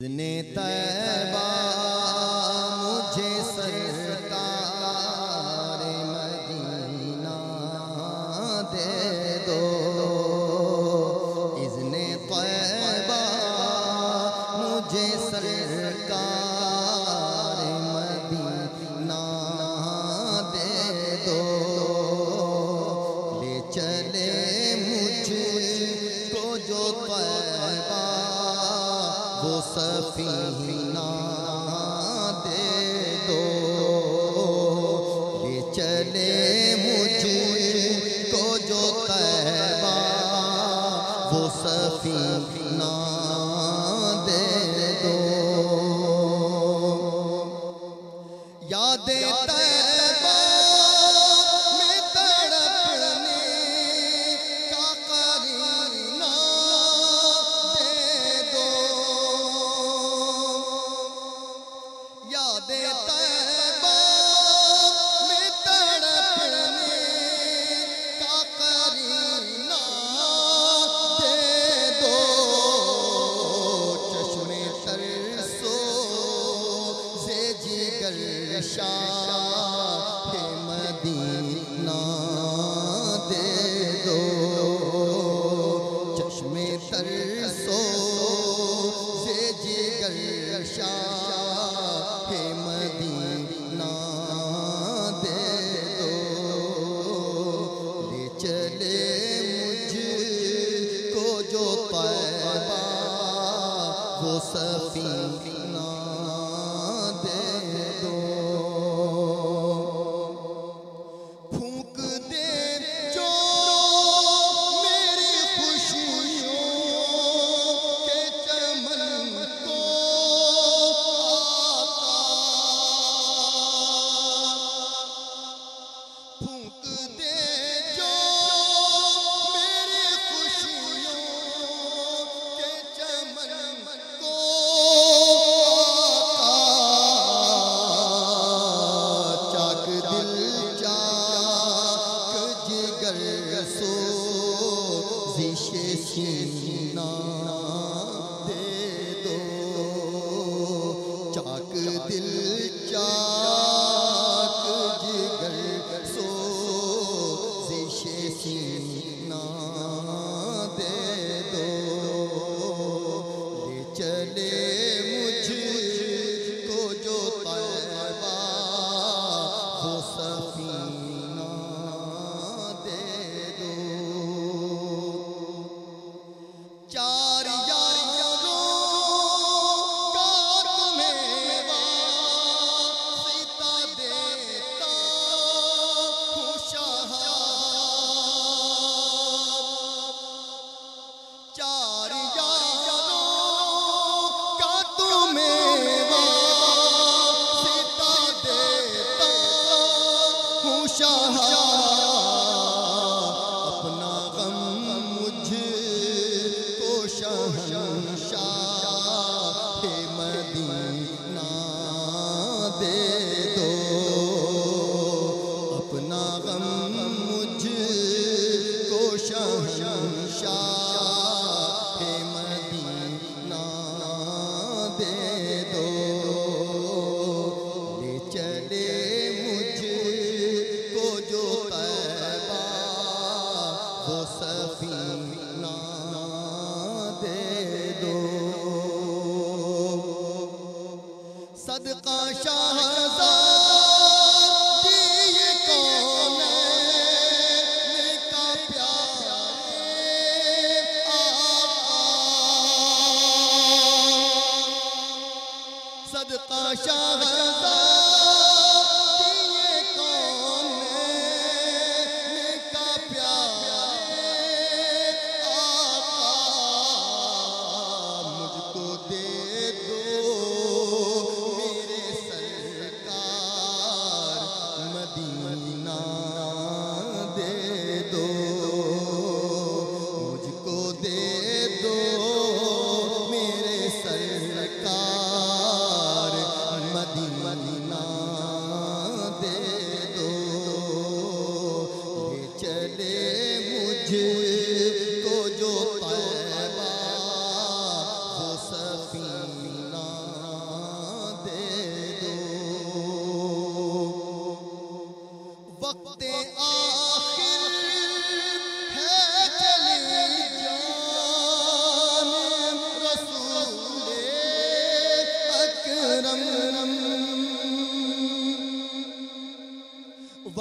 نے تیبا مجھے سرکار مدینہ دے دو اذن طیبہ مجھے سرکار وہ سفینہ ترسو سے جگر شاہ مدینہ دے دو۔ لے چلے مجھ کو جو پیدا وہ سفینہ دے دو۔ سو زیش سینہ چاہا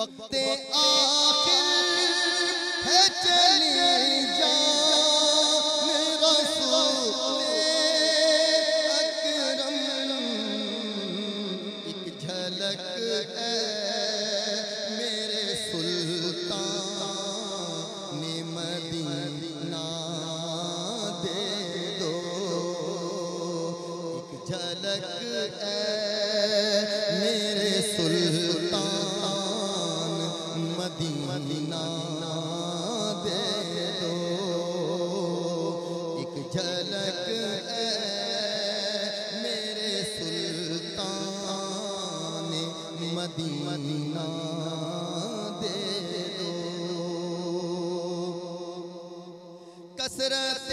وقت آخر ہے چلی جا رسول اکرم، ایک جھلک ہے میرے سلطان مدینہ دے دو۔ ایک جھلک ہے میرے سلطان مدینہ دے دو۔ ایک جھلک اے میرے سلطان، مدینہ دے دو۔ کثرت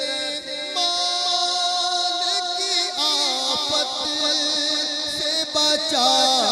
مال کی آفت سے بچا۔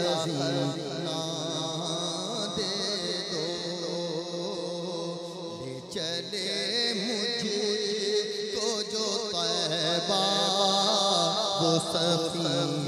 خزینہ دے دو۔ لے چلے مجھے کو جو طیبہ وہ سفینہ